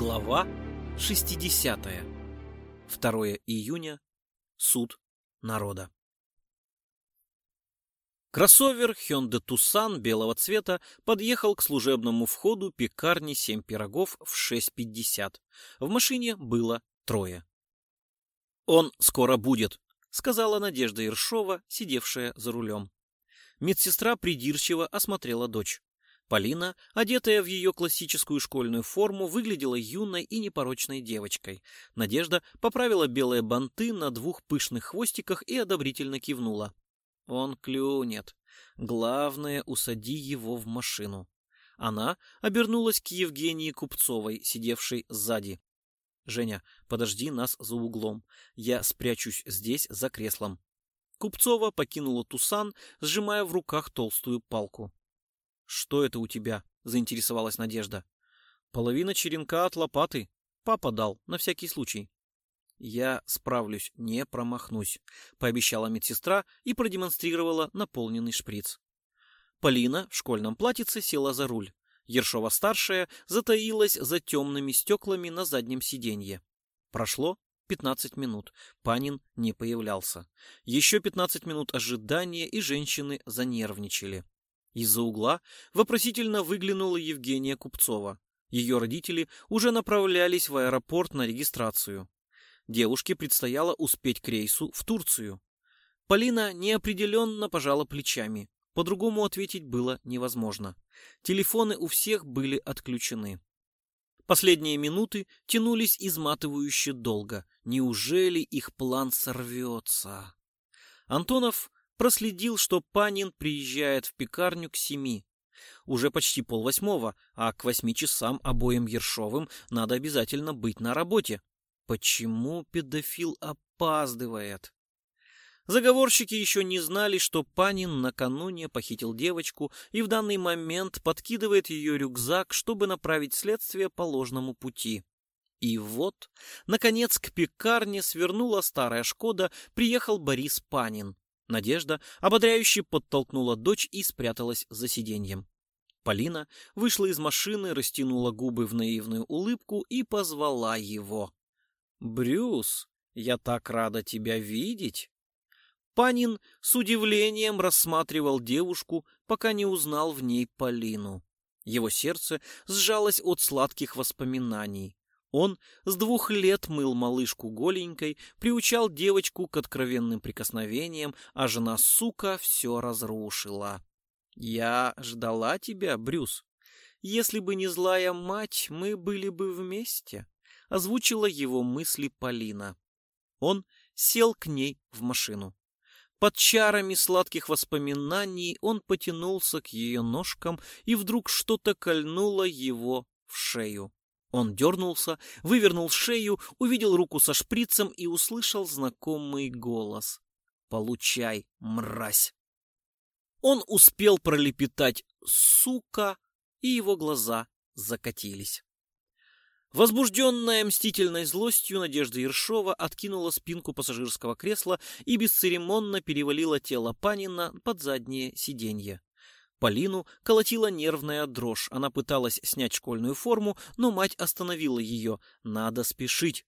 Глава 60. 2 июня. Суд народа. Кроссовер Hyundai Tucson белого цвета подъехал к служебному входу пекарни «Семь пирогов» в 6.50. В машине было трое. «Он скоро будет», — сказала Надежда Ершова, сидевшая за рулем. Медсестра придирчиво осмотрела дочь. Полина, одетая в ее классическую школьную форму, выглядела юной и непорочной девочкой. Надежда поправила белые банты на двух пышных хвостиках и одобрительно кивнула. Он клюнет. Главное, усади его в машину. Она обернулась к Евгении Купцовой, сидевшей сзади. «Женя, подожди нас за углом. Я спрячусь здесь, за креслом». Купцова покинула Тусан, сжимая в руках толстую палку. «Что это у тебя?» — заинтересовалась Надежда. «Половина черенка от лопаты. Папа дал, на всякий случай». «Я справлюсь, не промахнусь», — пообещала медсестра и продемонстрировала наполненный шприц. Полина в школьном платьице села за руль. Ершова-старшая затаилась за темными стеклами на заднем сиденье. Прошло пятнадцать минут. Панин не появлялся. Еще пятнадцать минут ожидания, и женщины занервничали. Из-за угла вопросительно выглянула Евгения Купцова. Ее родители уже направлялись в аэропорт на регистрацию. Девушке предстояло успеть к рейсу в Турцию. Полина неопределенно пожала плечами. По-другому ответить было невозможно. Телефоны у всех были отключены. Последние минуты тянулись изматывающе долго. Неужели их план сорвется? Антонов проследил, что Панин приезжает в пекарню к семи. Уже почти полвосьмого, а к восьми часам обоим Ершовым надо обязательно быть на работе. Почему педофил опаздывает? Заговорщики еще не знали, что Панин накануне похитил девочку и в данный момент подкидывает ее рюкзак, чтобы направить следствие по ложному пути. И вот, наконец, к пекарне свернула старая «Шкода», приехал Борис Панин. Надежда ободряюще подтолкнула дочь и спряталась за сиденьем. Полина вышла из машины, растянула губы в наивную улыбку и позвала его. «Брюс, я так рада тебя видеть!» Панин с удивлением рассматривал девушку, пока не узнал в ней Полину. Его сердце сжалось от сладких воспоминаний. Он с двух лет мыл малышку голенькой, приучал девочку к откровенным прикосновениям, а жена, сука, все разрушила. «Я ждала тебя, Брюс. Если бы не злая мать, мы были бы вместе», — озвучила его мысли Полина. Он сел к ней в машину. Под чарами сладких воспоминаний он потянулся к ее ножкам, и вдруг что-то кольнуло его в шею. Он дернулся, вывернул шею, увидел руку со шприцем и услышал знакомый голос. «Получай, мразь!» Он успел пролепетать «сука», и его глаза закатились. Возбужденная мстительной злостью Надежда Ершова откинула спинку пассажирского кресла и бесцеремонно перевалила тело Панина под заднее сиденье. Полину колотила нервная дрожь. Она пыталась снять школьную форму, но мать остановила ее. Надо спешить.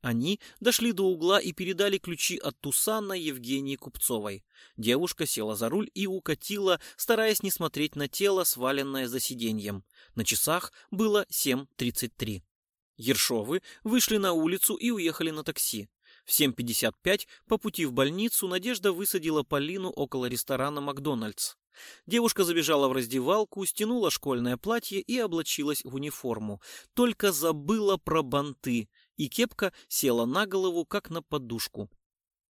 Они дошли до угла и передали ключи от Тусана Евгении Купцовой. Девушка села за руль и укатила, стараясь не смотреть на тело, сваленное за сиденьем. На часах было 7.33. Ершовы вышли на улицу и уехали на такси. В 7.55 по пути в больницу Надежда высадила Полину около ресторана «Макдональдс». Девушка забежала в раздевалку, стянула школьное платье и облачилась в униформу. Только забыла про банты, и кепка села на голову, как на подушку.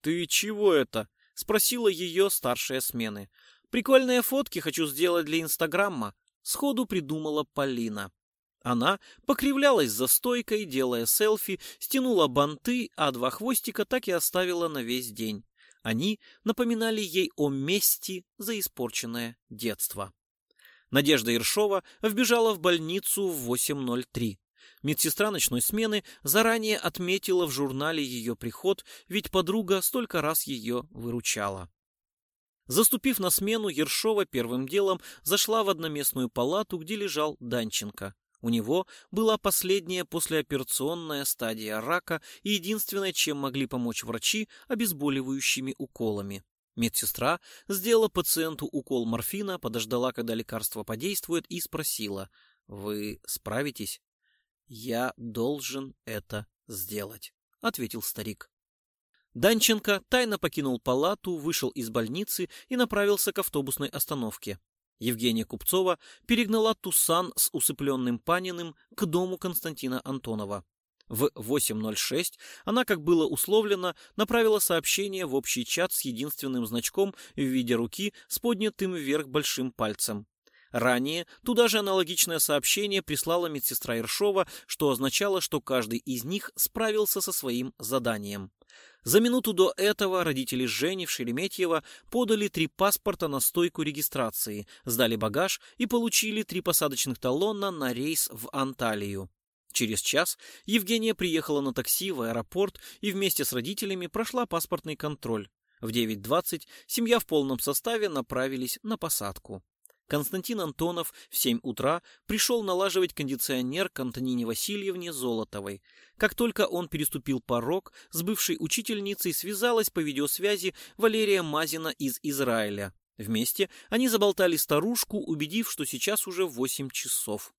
«Ты чего это?» — спросила ее старшая смены. «Прикольные фотки хочу сделать для Инстаграма», — сходу придумала Полина. Она покривлялась за стойкой, делая селфи, стянула банты, а два хвостика так и оставила на весь день. Они напоминали ей о мести за испорченное детство. Надежда Иршова вбежала в больницу в 8.03. Медсестра ночной смены заранее отметила в журнале ее приход, ведь подруга столько раз ее выручала. Заступив на смену, Ершова первым делом зашла в одноместную палату, где лежал Данченко. У него была последняя послеоперационная стадия рака и единственное, чем могли помочь врачи, обезболивающими уколами. Медсестра сделала пациенту укол морфина, подождала, когда лекарство подействует, и спросила, «Вы справитесь?» «Я должен это сделать», — ответил старик. Данченко тайно покинул палату, вышел из больницы и направился к автобусной остановке. Евгения Купцова перегнала Тусан с усыпленным Паниным к дому Константина Антонова. В 8.06 она, как было условлено, направила сообщение в общий чат с единственным значком в виде руки с поднятым вверх большим пальцем. Ранее туда же аналогичное сообщение прислала медсестра Иршова, что означало, что каждый из них справился со своим заданием. За минуту до этого родители Жени в Шереметьево подали три паспорта на стойку регистрации, сдали багаж и получили три посадочных талона на рейс в Анталию. Через час Евгения приехала на такси в аэропорт и вместе с родителями прошла паспортный контроль. В 9.20 семья в полном составе направились на посадку. Константин Антонов в 7 утра пришел налаживать кондиционер к Антонине Васильевне Золотовой. Как только он переступил порог, с бывшей учительницей связалась по видеосвязи Валерия Мазина из Израиля. Вместе они заболтали старушку, убедив, что сейчас уже 8 часов.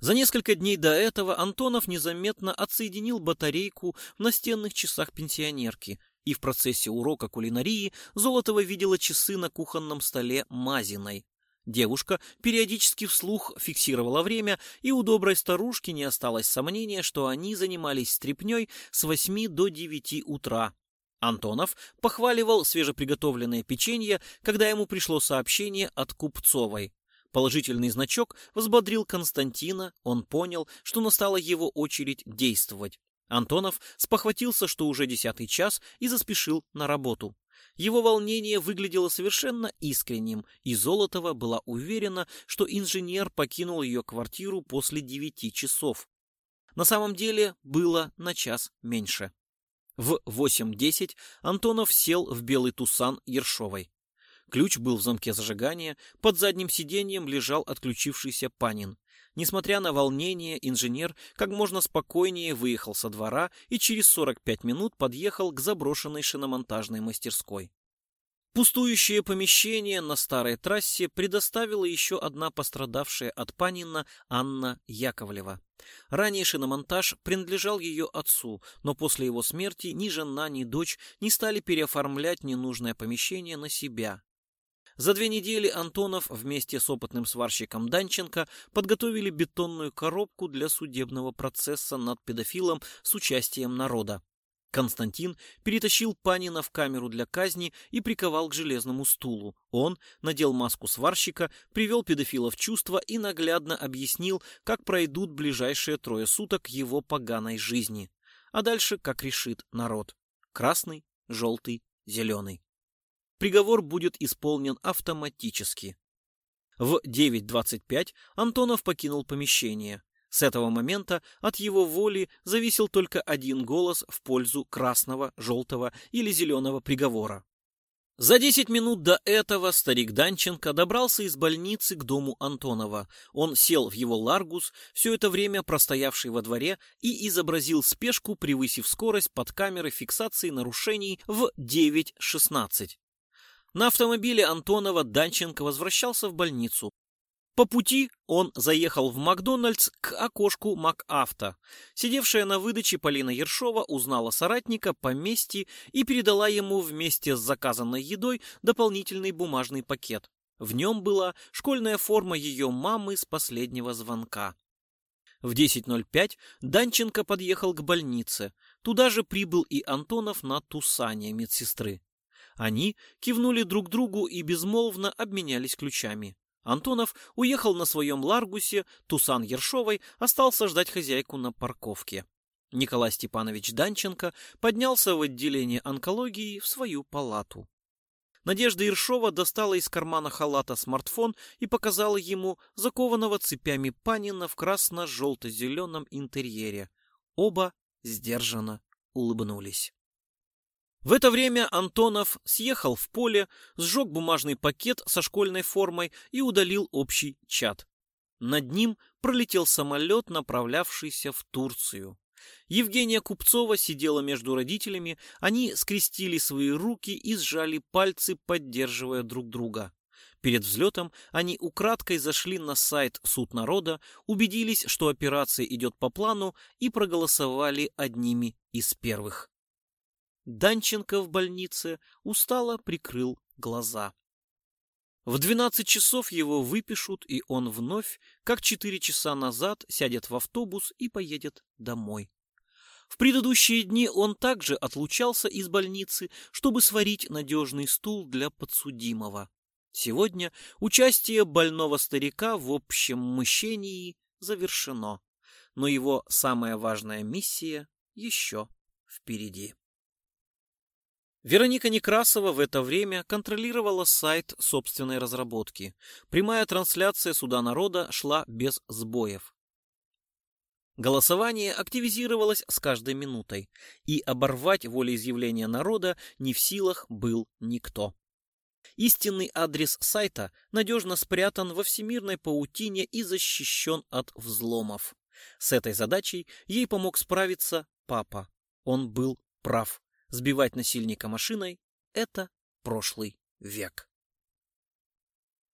За несколько дней до этого Антонов незаметно отсоединил батарейку в настенных часах пенсионерки, и в процессе урока кулинарии Золотова видела часы на кухонном столе Мазиной. Девушка периодически вслух фиксировала время, и у доброй старушки не осталось сомнения, что они занимались стряпнёй с 8 до 9 утра. Антонов похваливал свежеприготовленное печенье, когда ему пришло сообщение от Купцовой. Положительный значок взбодрил Константина, он понял, что настала его очередь действовать. Антонов спохватился, что уже десятый час, и заспешил на работу. Его волнение выглядело совершенно искренним, и Золотова была уверена, что инженер покинул ее квартиру после девяти часов. На самом деле было на час меньше. В 8.10 Антонов сел в белый тусан Ершовой. Ключ был в замке зажигания, под задним сиденьем лежал отключившийся Панин. Несмотря на волнение, инженер как можно спокойнее выехал со двора и через 45 минут подъехал к заброшенной шиномонтажной мастерской. Пустующее помещение на старой трассе предоставила еще одна пострадавшая от Панина Анна Яковлева. Ранее шиномонтаж принадлежал ее отцу, но после его смерти ни жена, ни дочь не стали переоформлять ненужное помещение на себя. За две недели Антонов вместе с опытным сварщиком Данченко подготовили бетонную коробку для судебного процесса над педофилом с участием народа. Константин перетащил Панина в камеру для казни и приковал к железному стулу. Он надел маску сварщика, привел педофила в чувство и наглядно объяснил, как пройдут ближайшие трое суток его поганой жизни. А дальше как решит народ. Красный, желтый, зеленый приговор будет исполнен автоматически. В 9.25 Антонов покинул помещение. С этого момента от его воли зависел только один голос в пользу красного, желтого или зеленого приговора. За 10 минут до этого старик Данченко добрался из больницы к дому Антонова. Он сел в его ларгус, все это время простоявший во дворе, и изобразил спешку, превысив скорость под камерой фиксации нарушений в 9.16. На автомобиле Антонова Данченко возвращался в больницу. По пути он заехал в Макдональдс к окошку МакАвто. Сидевшая на выдаче Полина Ершова узнала соратника по мести и передала ему вместе с заказанной едой дополнительный бумажный пакет. В нем была школьная форма ее мамы с последнего звонка. В 10.05 Данченко подъехал к больнице. Туда же прибыл и Антонов на Тусане медсестры. Они кивнули друг другу и безмолвно обменялись ключами. Антонов уехал на своем Ларгусе, Тусан Ершовой остался ждать хозяйку на парковке. Николай Степанович Данченко поднялся в отделение онкологии в свою палату. Надежда Ершова достала из кармана халата смартфон и показала ему закованного цепями Панина в красно-желто-зеленом интерьере. Оба сдержанно улыбнулись. В это время Антонов съехал в поле, сжег бумажный пакет со школьной формой и удалил общий чат. Над ним пролетел самолет, направлявшийся в Турцию. Евгения Купцова сидела между родителями, они скрестили свои руки и сжали пальцы, поддерживая друг друга. Перед взлетом они украдкой зашли на сайт Суд народа, убедились, что операция идет по плану и проголосовали одними из первых. Данченко в больнице устало прикрыл глаза. В 12 часов его выпишут, и он вновь, как 4 часа назад, сядет в автобус и поедет домой. В предыдущие дни он также отлучался из больницы, чтобы сварить надежный стул для подсудимого. Сегодня участие больного старика в общем мыщении завершено, но его самая важная миссия еще впереди. Вероника Некрасова в это время контролировала сайт собственной разработки. Прямая трансляция Суда народа шла без сбоев. Голосование активизировалось с каждой минутой, и оборвать волеизъявление народа не в силах был никто. Истинный адрес сайта надежно спрятан во всемирной паутине и защищен от взломов. С этой задачей ей помог справиться папа. Он был прав. Сбивать насильника машиной – это прошлый век.